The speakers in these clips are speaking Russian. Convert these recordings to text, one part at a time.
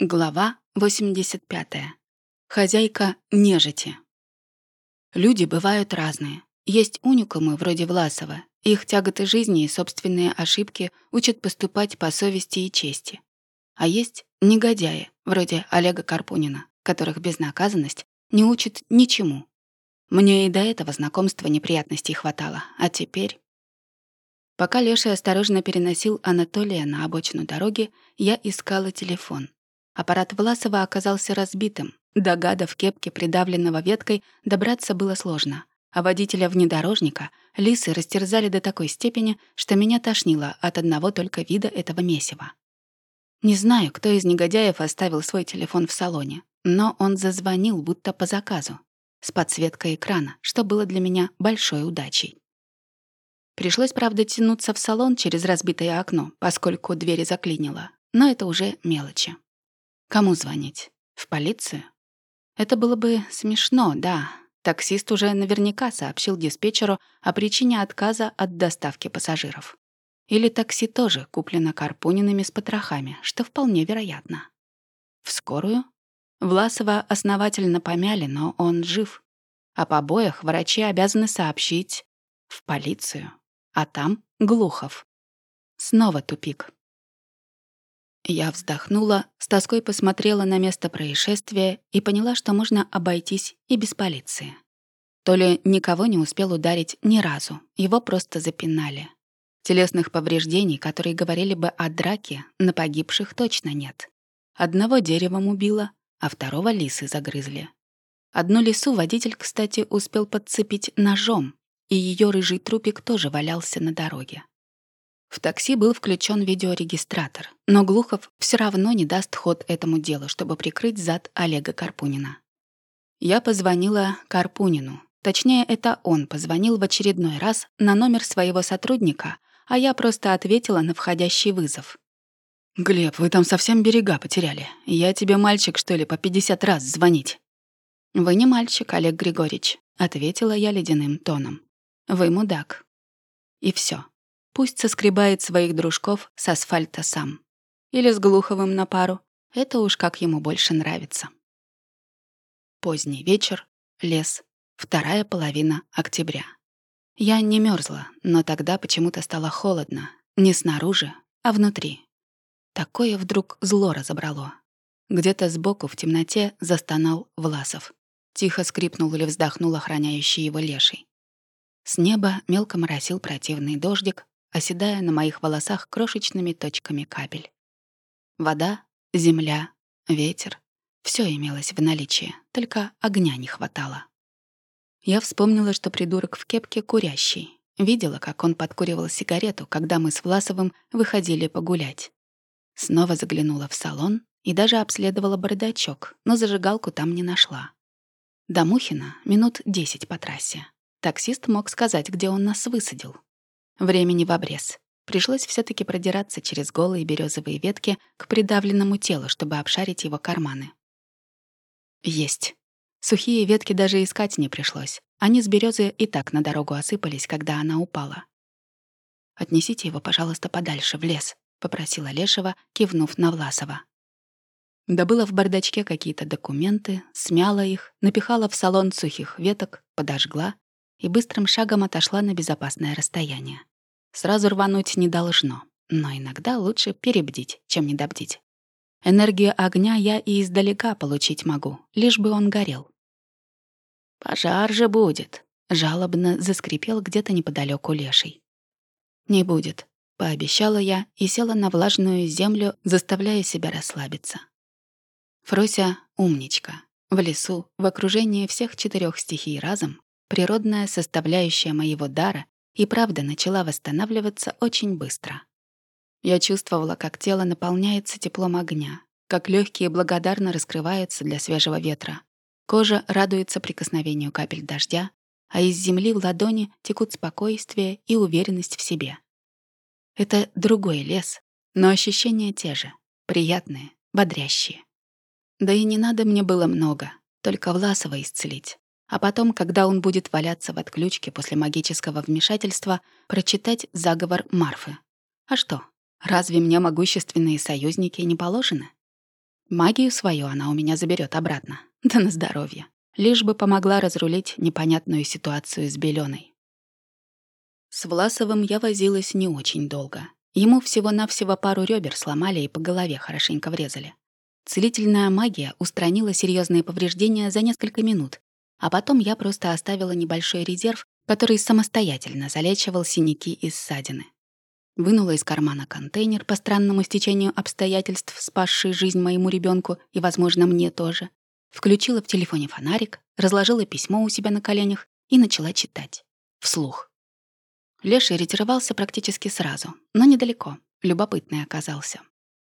Глава 85. Хозяйка нежити. Люди бывают разные. Есть уникумы вроде Власова. Их тяготы жизни и собственные ошибки учат поступать по совести и чести. А есть негодяи, вроде Олега Карпунина, которых безнаказанность не учит ничему. Мне и до этого знакомства неприятностей хватало, а теперь... Пока Леша осторожно переносил Анатолия на обочину дороги, я искала телефон. Аппарат Власова оказался разбитым. До гада в кепке, придавленного веткой, добраться было сложно. А водителя внедорожника лисы растерзали до такой степени, что меня тошнило от одного только вида этого месива. Не знаю, кто из негодяев оставил свой телефон в салоне, но он зазвонил будто по заказу, с подсветкой экрана, что было для меня большой удачей. Пришлось, правда, тянуться в салон через разбитое окно, поскольку двери заклинило, но это уже мелочи. Кому звонить? В полицию? Это было бы смешно, да. Таксист уже наверняка сообщил диспетчеру о причине отказа от доставки пассажиров. Или такси тоже куплено Карпуниными с потрохами, что вполне вероятно. В скорую? Власова основательно помяли, но он жив. О побоях врачи обязаны сообщить в полицию. А там Глухов. Снова тупик. Я вздохнула, с тоской посмотрела на место происшествия и поняла, что можно обойтись и без полиции. То никого не успел ударить ни разу, его просто запинали. Телесных повреждений, которые говорили бы о драке, на погибших точно нет. Одного деревом убило, а второго лисы загрызли. Одну лису водитель, кстати, успел подцепить ножом, и ее рыжий трупик тоже валялся на дороге. В такси был включен видеорегистратор, но Глухов все равно не даст ход этому делу, чтобы прикрыть зад Олега Карпунина. Я позвонила Карпунину. Точнее, это он позвонил в очередной раз на номер своего сотрудника, а я просто ответила на входящий вызов. «Глеб, вы там совсем берега потеряли. Я тебе мальчик, что ли, по 50 раз звонить?» «Вы не мальчик, Олег Григорьевич», — ответила я ледяным тоном. «Вы мудак». И все. Пусть соскребает своих дружков с асфальта сам. Или с Глуховым на пару. Это уж как ему больше нравится. Поздний вечер, лес, вторая половина октября. Я не мерзла, но тогда почему-то стало холодно. Не снаружи, а внутри. Такое вдруг зло разобрало. Где-то сбоку в темноте застонал Власов. Тихо скрипнул или вздохнул охраняющий его леший. С неба мелко моросил противный дождик, оседая на моих волосах крошечными точками капель. Вода, земля, ветер — все имелось в наличии, только огня не хватало. Я вспомнила, что придурок в кепке курящий. Видела, как он подкуривал сигарету, когда мы с Власовым выходили погулять. Снова заглянула в салон и даже обследовала бардачок, но зажигалку там не нашла. До Мухина минут десять по трассе. Таксист мог сказать, где он нас высадил. Времени в обрез. Пришлось все таки продираться через голые березовые ветки к придавленному телу, чтобы обшарить его карманы. Есть. Сухие ветки даже искать не пришлось. Они с березы и так на дорогу осыпались, когда она упала. «Отнесите его, пожалуйста, подальше, в лес», — попросила Лешева, кивнув на Власова. Добыла в бардачке какие-то документы, смяла их, напихала в салон сухих веток, подожгла и быстрым шагом отошла на безопасное расстояние. Сразу рвануть не должно, но иногда лучше перебдить, чем недобдить. Энергию огня я и издалека получить могу, лишь бы он горел. «Пожар же будет», — жалобно заскрипел где-то неподалеку леший. «Не будет», — пообещала я и села на влажную землю, заставляя себя расслабиться. Фрося — умничка. В лесу, в окружении всех четырех стихий разом, Природная составляющая моего дара и правда начала восстанавливаться очень быстро. Я чувствовала, как тело наполняется теплом огня, как легкие благодарно раскрываются для свежего ветра. Кожа радуется прикосновению капель дождя, а из земли в ладони текут спокойствие и уверенность в себе. Это другой лес, но ощущения те же, приятные, бодрящие. Да и не надо мне было много, только Власова исцелить а потом, когда он будет валяться в отключке после магического вмешательства, прочитать заговор Марфы. А что, разве мне могущественные союзники не положены? Магию свою она у меня заберет обратно. Да на здоровье. Лишь бы помогла разрулить непонятную ситуацию с Белёной. С Власовым я возилась не очень долго. Ему всего-навсего пару ребер сломали и по голове хорошенько врезали. Целительная магия устранила серьезные повреждения за несколько минут, а потом я просто оставила небольшой резерв, который самостоятельно залечивал синяки и ссадины. Вынула из кармана контейнер по странному стечению обстоятельств, спасший жизнь моему ребенку и, возможно, мне тоже. Включила в телефоне фонарик, разложила письмо у себя на коленях и начала читать. Вслух. Леший ретировался практически сразу, но недалеко. Любопытный оказался.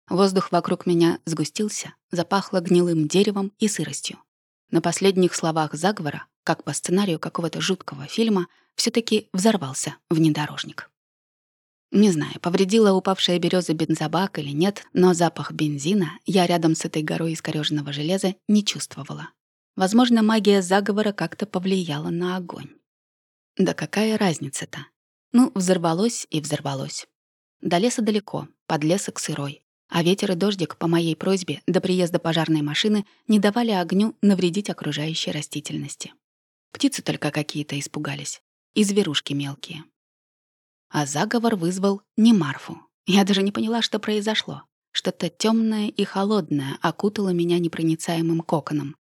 Воздух вокруг меня сгустился, запахло гнилым деревом и сыростью. На последних словах заговора, как по сценарию какого-то жуткого фильма, все таки взорвался внедорожник. Не знаю, повредила упавшая береза бензобак или нет, но запах бензина я рядом с этой горой искорёженного железа не чувствовала. Возможно, магия заговора как-то повлияла на огонь. Да какая разница-то? Ну, взорвалось и взорвалось. До леса далеко, подлесок сырой. А ветер и дождик по моей просьбе до приезда пожарной машины не давали огню навредить окружающей растительности. Птицы только какие-то испугались. И зверушки мелкие. А заговор вызвал не Марфу. Я даже не поняла, что произошло. Что-то темное и холодное окутало меня непроницаемым коконом.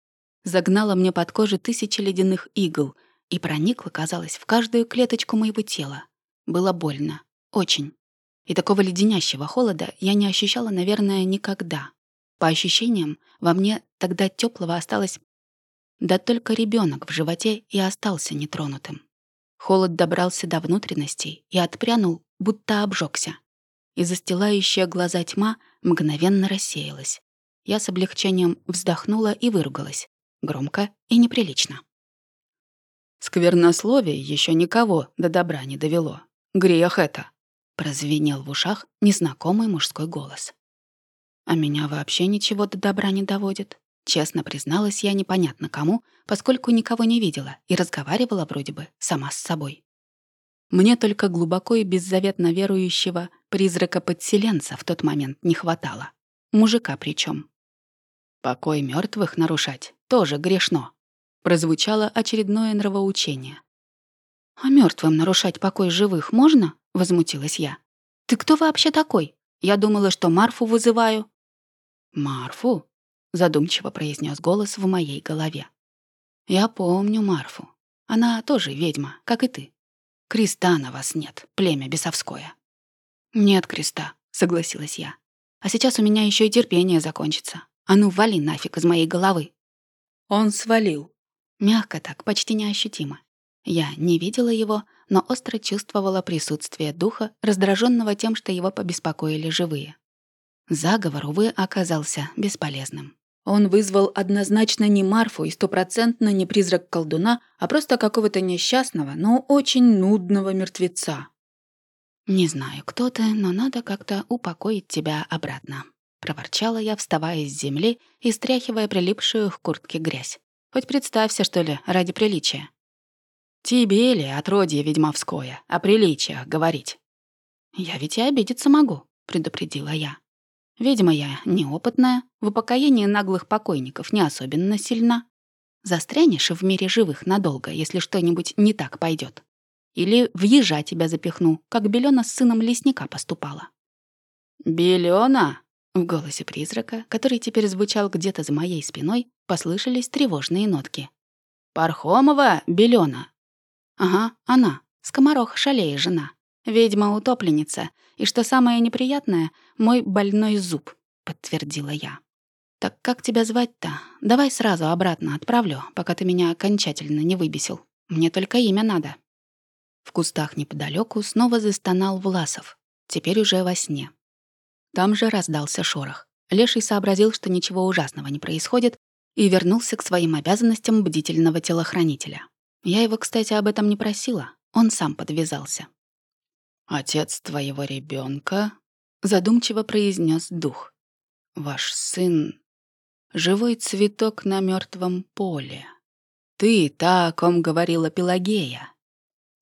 Загнало мне под кожу тысячи ледяных игл и проникло, казалось, в каждую клеточку моего тела. Было больно. Очень. И такого леденящего холода я не ощущала, наверное, никогда. По ощущениям, во мне тогда теплого осталось... Да только ребенок в животе и остался нетронутым. Холод добрался до внутренностей и отпрянул, будто обжегся. И застилающая глаза тьма мгновенно рассеялась. Я с облегчением вздохнула и выругалась. Громко и неприлично. Сквернословие еще никого до добра не довело. Грех это!» — прозвенел в ушах незнакомый мужской голос. «А меня вообще ничего до добра не доводит», — честно призналась я непонятно кому, поскольку никого не видела и разговаривала вроде бы сама с собой. Мне только глубоко и беззаветно верующего призрака-подселенца в тот момент не хватало. Мужика причем. «Покой мертвых нарушать тоже грешно», — прозвучало очередное нравоучение. «А мертвым нарушать покой живых можно?» — возмутилась я. «Ты кто вообще такой? Я думала, что Марфу вызываю». «Марфу?» — задумчиво произнес голос в моей голове. «Я помню Марфу. Она тоже ведьма, как и ты. Креста на вас нет, племя бесовское». «Нет креста», — согласилась я. «А сейчас у меня еще и терпение закончится. А ну, вали нафиг из моей головы». Он свалил. Мягко так, почти неощутимо. Я не видела его, но остро чувствовала присутствие духа, раздраженного тем, что его побеспокоили живые. Заговор, увы, оказался бесполезным. Он вызвал однозначно не Марфу и стопроцентно не призрак колдуна, а просто какого-то несчастного, но очень нудного мертвеца. «Не знаю, кто ты, но надо как-то упокоить тебя обратно», — проворчала я, вставая с земли и стряхивая прилипшую к куртке грязь. «Хоть представься, что ли, ради приличия». Тебе ли, отродье ведьмовское, о приличиях говорить? Я ведь и обидеться могу, предупредила я. Ведьма я неопытная, в упокоении наглых покойников не особенно сильна. Застрянешь в мире живых надолго, если что-нибудь не так пойдет. Или в ежа тебя запихну, как Белена с сыном лесника поступала. «Белена?» В голосе призрака, который теперь звучал где-то за моей спиной, послышались тревожные нотки. «Пархомова Белена, Ага, она. Скоморох шалея жена. Ведьма-утопленница. И что самое неприятное, мой больной зуб, подтвердила я. Так как тебя звать-то? Давай сразу обратно отправлю, пока ты меня окончательно не выбесил. Мне только имя надо. В кустах неподалеку снова застонал Власов. Теперь уже во сне. Там же раздался шорох. Леший сообразил, что ничего ужасного не происходит, и вернулся к своим обязанностям бдительного телохранителя. Я его, кстати, об этом не просила. Он сам подвязался. «Отец твоего ребенка, задумчиво произнес дух. «Ваш сын — живой цветок на мертвом поле. Ты та, о ком говорила Пелагея.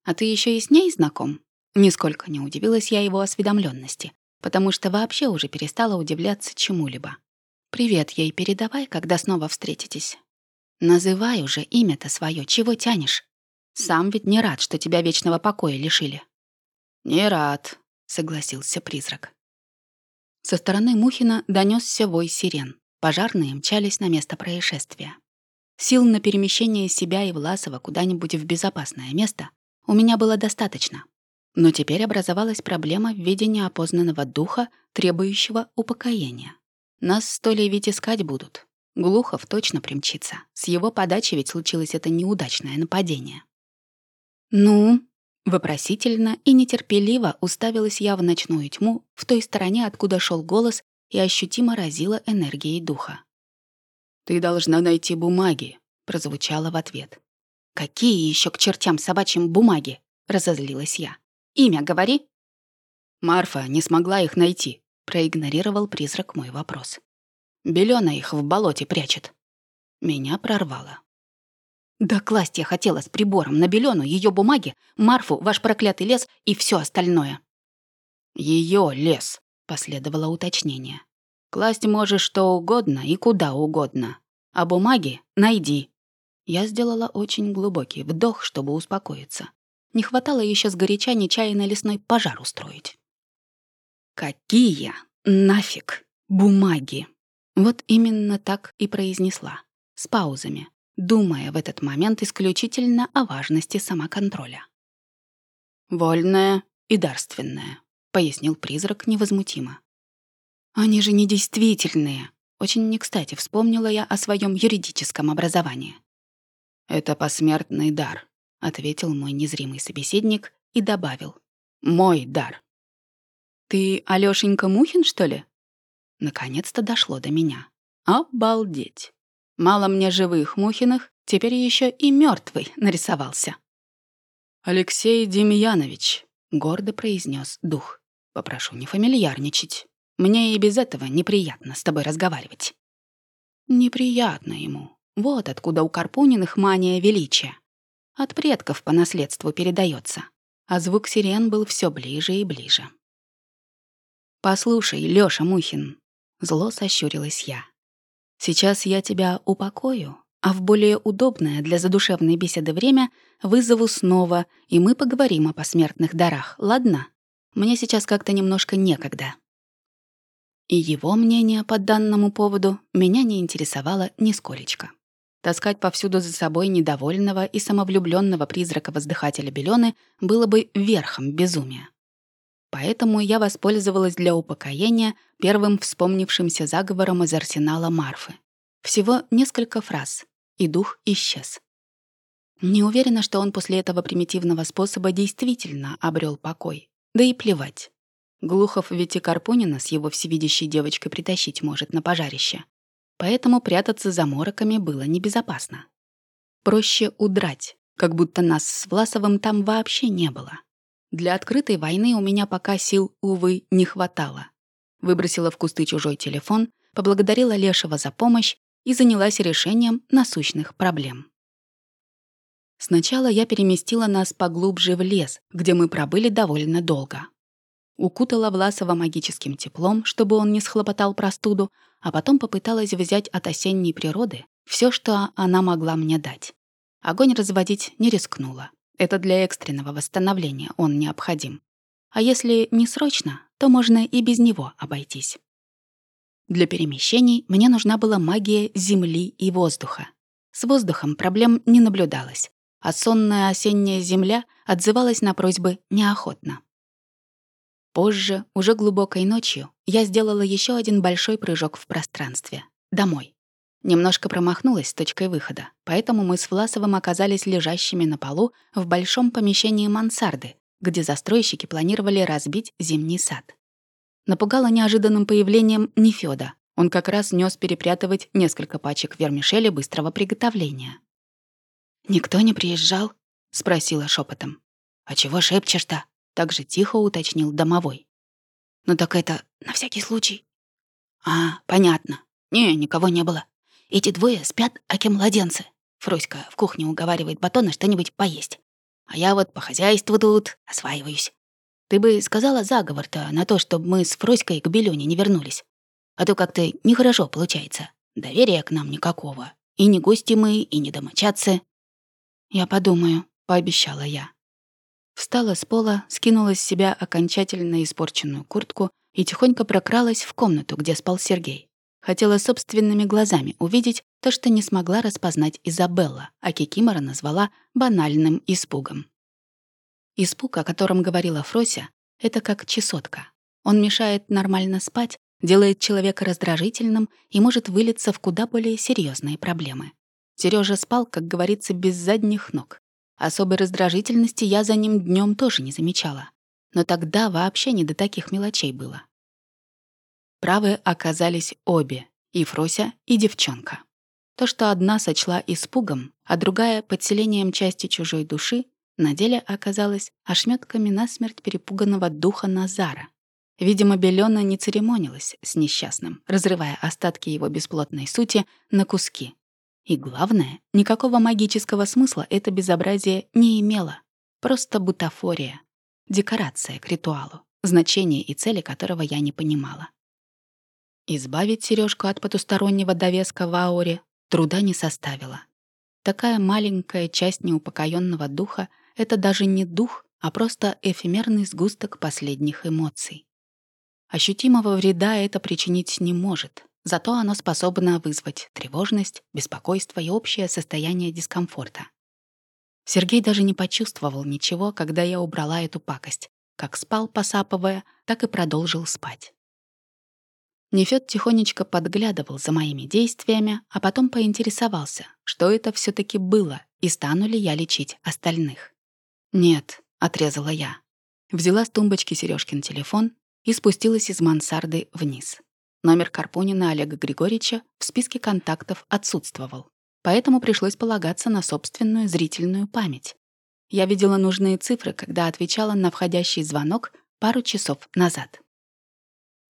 А ты еще и с ней знаком?» Нисколько не удивилась я его осведомленности, потому что вообще уже перестала удивляться чему-либо. Привет ей передавай, когда снова встретитесь. Называй уже имя-то свое, чего тянешь? Сам ведь не рад, что тебя вечного покоя лишили. Не рад, согласился призрак. Со стороны Мухина донесся вой сирен. Пожарные мчались на место происшествия. Сил на перемещение себя и Власова куда-нибудь в безопасное место у меня было достаточно. Но теперь образовалась проблема в виде неопознанного духа, требующего упокоения. Нас с Толей ведь искать будут. Глухов точно примчится. С его подачи ведь случилось это неудачное нападение. «Ну?» — вопросительно и нетерпеливо уставилась я в ночную тьму, в той стороне, откуда шел голос, и ощутимо разила энергией духа. «Ты должна найти бумаги», — прозвучало в ответ. «Какие еще к чертям собачьим бумаги?» — разозлилась я. «Имя говори». Марфа не смогла их найти, — проигнорировал призрак мой вопрос. Белёна их в болоте прячет. Меня прорвало. Да класть я хотела с прибором на Белёну, ее бумаги, Марфу, ваш проклятый лес и все остальное. Ее лес, последовало уточнение. Класть можешь что угодно и куда угодно. А бумаги найди. Я сделала очень глубокий вдох, чтобы успокоиться. Не хватало еще сгоряча нечаянно лесной пожар устроить. «Какие нафиг бумаги?» Вот именно так и произнесла, с паузами, думая в этот момент исключительно о важности самоконтроля. «Вольное и дарственное», — пояснил призрак невозмутимо. «Они же недействительные», — очень не кстати вспомнила я о своем юридическом образовании. «Это посмертный дар», — ответил мой незримый собеседник и добавил. «Мой дар». «Ты Алёшенька Мухин, что ли?» Наконец-то дошло до меня. Обалдеть. Мало мне живых Мухиных, теперь еще и мертвый нарисовался. «Алексей Демьянович», — гордо произнес дух, — «попрошу не фамильярничать. Мне и без этого неприятно с тобой разговаривать». Неприятно ему. Вот откуда у Карпуниных мания величия. От предков по наследству передается. А звук сирен был все ближе и ближе. «Послушай, Лёша Мухин», — зло сощурилась я. «Сейчас я тебя упокою, а в более удобное для задушевной беседы время вызову снова, и мы поговорим о посмертных дарах, ладно? Мне сейчас как-то немножко некогда». И его мнение по данному поводу меня не интересовало нисколечко. Таскать повсюду за собой недовольного и самовлюбленного призрака-воздыхателя Белёны было бы верхом безумия. Поэтому я воспользовалась для упокоения первым вспомнившимся заговором из арсенала Марфы. Всего несколько фраз, и дух исчез. Не уверена, что он после этого примитивного способа действительно обрел покой. Да и плевать. Глухов ведь и Карпунина с его всевидящей девочкой притащить может на пожарище. Поэтому прятаться за мороками было небезопасно. Проще удрать, как будто нас с Власовым там вообще не было. Для открытой войны у меня пока сил, увы, не хватало. Выбросила в кусты чужой телефон, поблагодарила Лешего за помощь и занялась решением насущных проблем. Сначала я переместила нас поглубже в лес, где мы пробыли довольно долго укутала Власова магическим теплом, чтобы он не схлопотал простуду, а потом попыталась взять от осенней природы все, что она могла мне дать. Огонь разводить не рискнула. Это для экстренного восстановления он необходим. А если не срочно, то можно и без него обойтись. Для перемещений мне нужна была магия земли и воздуха. С воздухом проблем не наблюдалось, а сонная осенняя земля отзывалась на просьбы неохотно. Позже, уже глубокой ночью, я сделала еще один большой прыжок в пространстве. Домой. Немножко промахнулась с точкой выхода, поэтому мы с Власовым оказались лежащими на полу в большом помещении мансарды, где застройщики планировали разбить зимний сад. Напугало неожиданным появлением Нефёда. Он как раз нес перепрятывать несколько пачек вермишели быстрого приготовления. «Никто не приезжал?» — спросила шепотом. «А чего шепчешь-то?» Так же тихо уточнил домовой. «Ну так это на всякий случай». «А, понятно. Не, никого не было. Эти двое спят, аки младенцы. Фроська в кухне уговаривает батона что-нибудь поесть. А я вот по хозяйству тут осваиваюсь. Ты бы сказала заговор-то на то, чтобы мы с Фроськой к Белёне не вернулись. А то как-то нехорошо получается. Доверия к нам никакого. И не гости мы, и не домочадцы». «Я подумаю», — пообещала я. Встала с пола, скинула с себя окончательно испорченную куртку и тихонько прокралась в комнату, где спал Сергей. Хотела собственными глазами увидеть то, что не смогла распознать Изабелла, а Кикимора назвала банальным испугом. Испуг, о котором говорила Фрося, это как чесотка. Он мешает нормально спать, делает человека раздражительным и может вылиться в куда более серьезные проблемы. Сережа спал, как говорится, без задних ног. Особой раздражительности я за ним днем тоже не замечала. Но тогда вообще не до таких мелочей было. Правы оказались обе, и Фрося, и девчонка. То, что одна сочла испугом, а другая — подселением части чужой души, на деле оказалось ошметками насмерть перепуганного духа Назара. Видимо, Белена не церемонилась с несчастным, разрывая остатки его бесплотной сути на куски. И главное, никакого магического смысла это безобразие не имело. Просто бутафория. Декорация к ритуалу, значение и цели которого я не понимала. Избавить сережку от потустороннего довеска в ауре труда не составило. Такая маленькая часть неупокоенного духа — это даже не дух, а просто эфемерный сгусток последних эмоций. Ощутимого вреда это причинить не может, зато оно способно вызвать тревожность, беспокойство и общее состояние дискомфорта. Сергей даже не почувствовал ничего, когда я убрала эту пакость. Как спал, посапывая, так и продолжил спать. Нефёд тихонечко подглядывал за моими действиями, а потом поинтересовался, что это все таки было и стану ли я лечить остальных. «Нет», — отрезала я. Взяла с тумбочки Серёжкин телефон и спустилась из мансарды вниз. Номер Карпунина Олега Григорьевича в списке контактов отсутствовал, поэтому пришлось полагаться на собственную зрительную память. Я видела нужные цифры, когда отвечала на входящий звонок пару часов назад.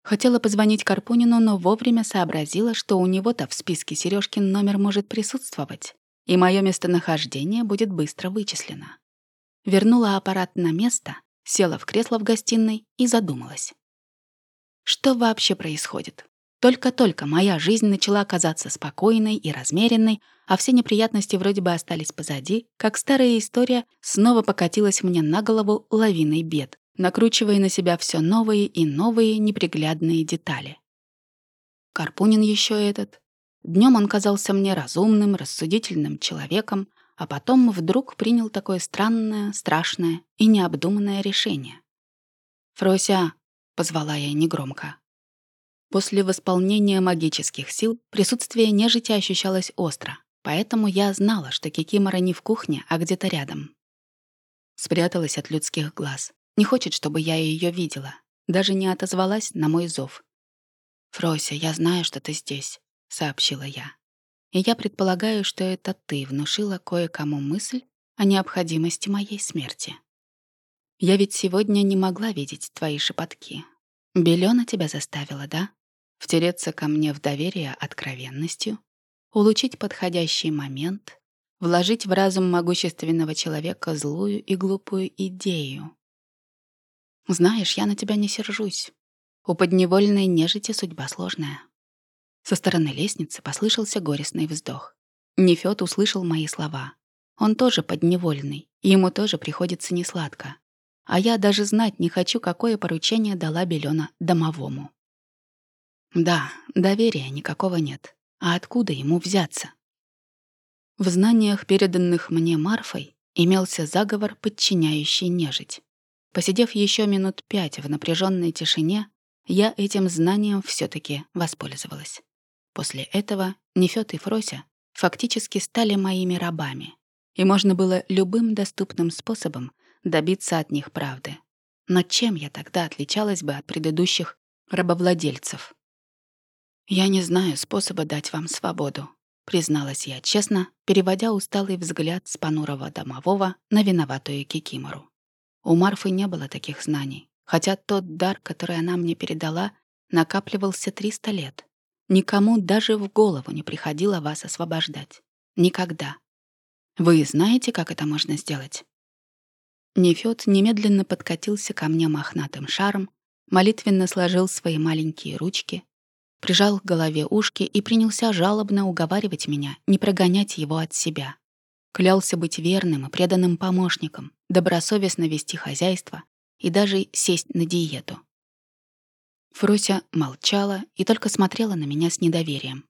Хотела позвонить Карпунину, но вовремя сообразила, что у него-то в списке Сережкин номер может присутствовать, и мое местонахождение будет быстро вычислено. Вернула аппарат на место, села в кресло в гостиной и задумалась. Что вообще происходит? Только-только моя жизнь начала казаться спокойной и размеренной, а все неприятности вроде бы остались позади, как старая история снова покатилась мне на голову лавиной бед, накручивая на себя все новые и новые неприглядные детали. Карпунин еще этот. Днем он казался мне разумным, рассудительным человеком, а потом вдруг принял такое странное, страшное и необдуманное решение. «Фрося», — позвала я негромко. После восполнения магических сил присутствие нежити ощущалось остро, поэтому я знала, что Кикимора не в кухне, а где-то рядом. Спряталась от людских глаз. Не хочет, чтобы я ее видела. Даже не отозвалась на мой зов. «Фрося, я знаю, что ты здесь», — сообщила я. «И я предполагаю, что это ты внушила кое-кому мысль о необходимости моей смерти. Я ведь сегодня не могла видеть твои шепотки. Белена тебя заставила, да? Втереться ко мне в доверие откровенностью, улучить подходящий момент, вложить в разум могущественного человека злую и глупую идею, знаешь, я на тебя не сержусь. У подневольной нежити судьба сложная. Со стороны лестницы послышался горестный вздох. Нефёд услышал мои слова. Он тоже подневольный, и ему тоже приходится несладко. А я даже знать не хочу, какое поручение дала Белена домовому. Да, доверия никакого нет. А откуда ему взяться? В знаниях, переданных мне Марфой, имелся заговор, подчиняющий нежить. Посидев еще минут пять в напряженной тишине, я этим знанием все таки воспользовалась. После этого Нефёд и Фрося фактически стали моими рабами, и можно было любым доступным способом добиться от них правды. Но чем я тогда отличалась бы от предыдущих рабовладельцев? «Я не знаю способа дать вам свободу», — призналась я честно, переводя усталый взгляд с понурого домового на виноватую Кикимору. У Марфы не было таких знаний, хотя тот дар, который она мне передала, накапливался 300 лет. Никому даже в голову не приходило вас освобождать. Никогда. Вы знаете, как это можно сделать? Нефёд немедленно подкатился ко мне мохнатым шаром, молитвенно сложил свои маленькие ручки, прижал к голове ушки и принялся жалобно уговаривать меня не прогонять его от себя. Клялся быть верным и преданным помощником, добросовестно вести хозяйство и даже сесть на диету. Фрося молчала и только смотрела на меня с недоверием.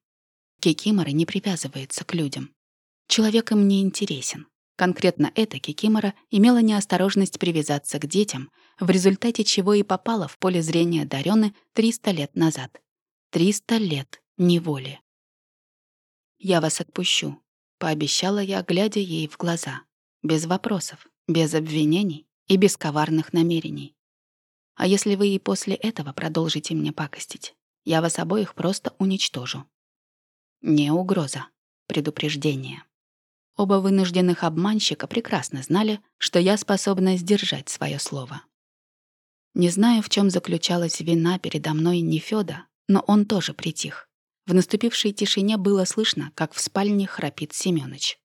Кикимора не привязывается к людям. Человек им не интересен. Конкретно эта Кикимора имела неосторожность привязаться к детям, в результате чего и попала в поле зрения Дарёны 300 лет назад. 300 лет неволи. «Я вас отпущу», — пообещала я, глядя ей в глаза. Без вопросов, без обвинений и без коварных намерений. А если вы и после этого продолжите мне пакостить, я вас обоих просто уничтожу. Не угроза, предупреждение. Оба вынужденных обманщика прекрасно знали, что я способна сдержать свое слово. Не знаю, в чем заключалась вина передо мной Нефёда, но он тоже притих. В наступившей тишине было слышно, как в спальне храпит Семёныч.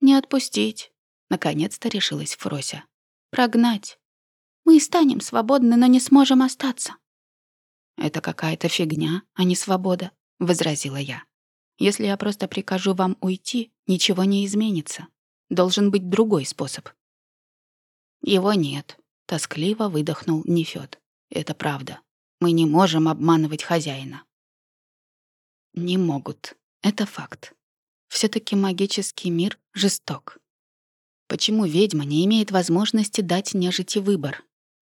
«Не отпустить», — наконец-то решилась Фрося. «Прогнать. Мы станем свободны, но не сможем остаться». «Это какая-то фигня, а не свобода», — возразила я. Если я просто прикажу вам уйти, ничего не изменится. Должен быть другой способ». «Его нет», — тоскливо выдохнул Нефёд. «Это правда. Мы не можем обманывать хозяина». «Не могут. Это факт. все таки магический мир жесток. Почему ведьма не имеет возможности дать нежити выбор?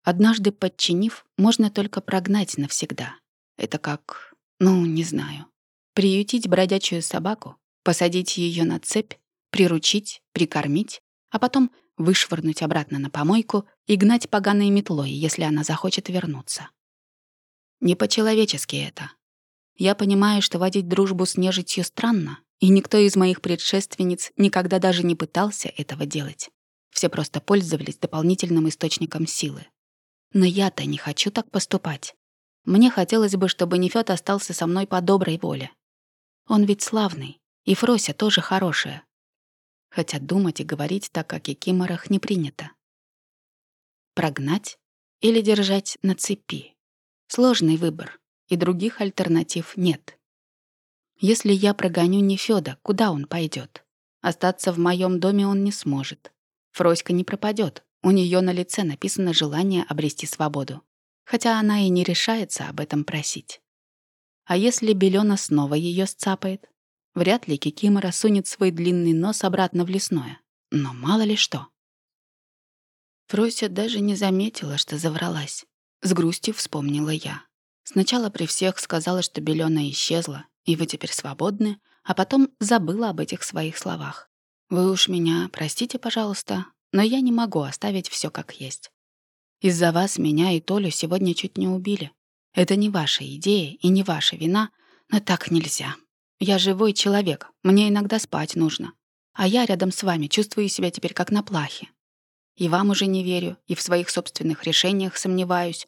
Однажды подчинив, можно только прогнать навсегда. Это как... Ну, не знаю. Приютить бродячую собаку, посадить ее на цепь, приручить, прикормить, а потом вышвырнуть обратно на помойку и гнать поганой метлой, если она захочет вернуться. Не по-человечески это. Я понимаю, что водить дружбу с нежитью странно, и никто из моих предшественниц никогда даже не пытался этого делать. Все просто пользовались дополнительным источником силы. Но я-то не хочу так поступать. Мне хотелось бы, чтобы Нефёд остался со мной по доброй воле, он ведь славный, и Фрося тоже хорошая. Хотя думать и говорить так, как и Киморах, не принято. Прогнать или держать на цепи? Сложный выбор, и других альтернатив нет. Если я прогоню Нефёда, куда он пойдет? Остаться в моем доме он не сможет. Фроська не пропадет. У нее на лице написано желание обрести свободу. Хотя она и не решается об этом просить. А если Белена снова ее сцапает? Вряд ли Кикимора сунет свой длинный нос обратно в лесное. Но мало ли что. Фрося даже не заметила, что завралась. С грустью вспомнила я. Сначала при всех сказала, что Белена исчезла, и вы теперь свободны, а потом забыла об этих своих словах. Вы уж меня простите, пожалуйста, но я не могу оставить все как есть. Из-за вас меня и Толю сегодня чуть не убили. Это не ваша идея и не ваша вина, но так нельзя. Я живой человек, мне иногда спать нужно. А я рядом с вами чувствую себя теперь как на плахе. И вам уже не верю, и в своих собственных решениях сомневаюсь.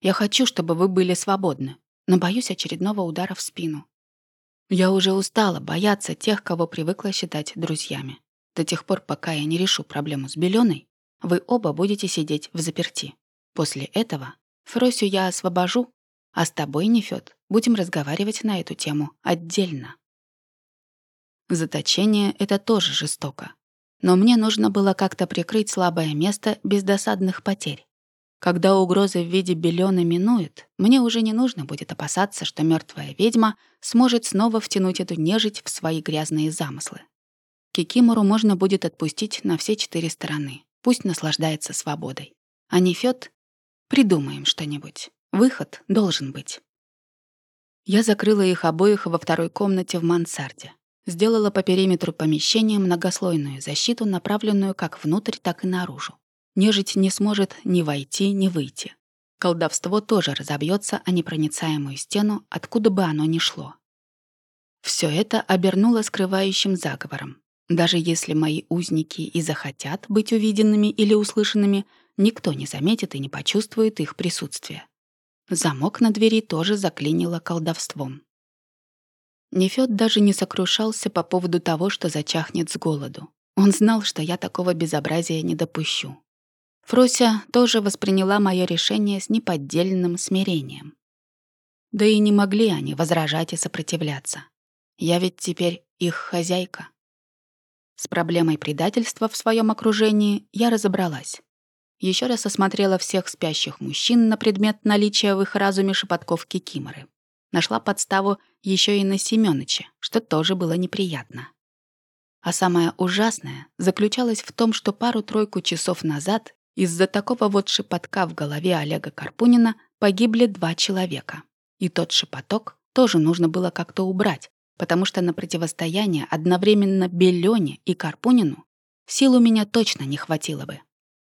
Я хочу, чтобы вы были свободны, но боюсь очередного удара в спину. Я уже устала бояться тех, кого привыкла считать друзьями. До тех пор, пока я не решу проблему с Белёной, вы оба будете сидеть в заперти. После этого Фросю я освобожу, а с тобой, Нефёд, будем разговаривать на эту тему отдельно. Заточение — это тоже жестоко. Но мне нужно было как-то прикрыть слабое место без досадных потерь. Когда угрозы в виде белёны минуют, мне уже не нужно будет опасаться, что мертвая ведьма сможет снова втянуть эту нежить в свои грязные замыслы. Кикимору можно будет отпустить на все четыре стороны. Пусть наслаждается свободой. А Нефёд — придумаем что-нибудь. Выход должен быть. Я закрыла их обоих во второй комнате в мансарде. Сделала по периметру помещения многослойную защиту, направленную как внутрь, так и наружу. Нежить не сможет ни войти, ни выйти. Колдовство тоже разобьется о непроницаемую стену, откуда бы оно ни шло. Все это обернуло скрывающим заговором. Даже если мои узники и захотят быть увиденными или услышанными, никто не заметит и не почувствует их присутствие. Замок на двери тоже заклинило колдовством. Нефёд даже не сокрушался по поводу того, что зачахнет с голоду. Он знал, что я такого безобразия не допущу. Фрося тоже восприняла мое решение с неподдельным смирением. Да и не могли они возражать и сопротивляться. Я ведь теперь их хозяйка. С проблемой предательства в своем окружении я разобралась. Еще раз осмотрела всех спящих мужчин на предмет наличия в их разуме шепотков кикиморы. Нашла подставу еще и на Семёныча, что тоже было неприятно. А самое ужасное заключалось в том, что пару-тройку часов назад из-за такого вот шепотка в голове Олега Карпунина погибли два человека. И тот шепоток тоже нужно было как-то убрать, потому что на противостояние одновременно Белёне и Карпунину сил у меня точно не хватило бы.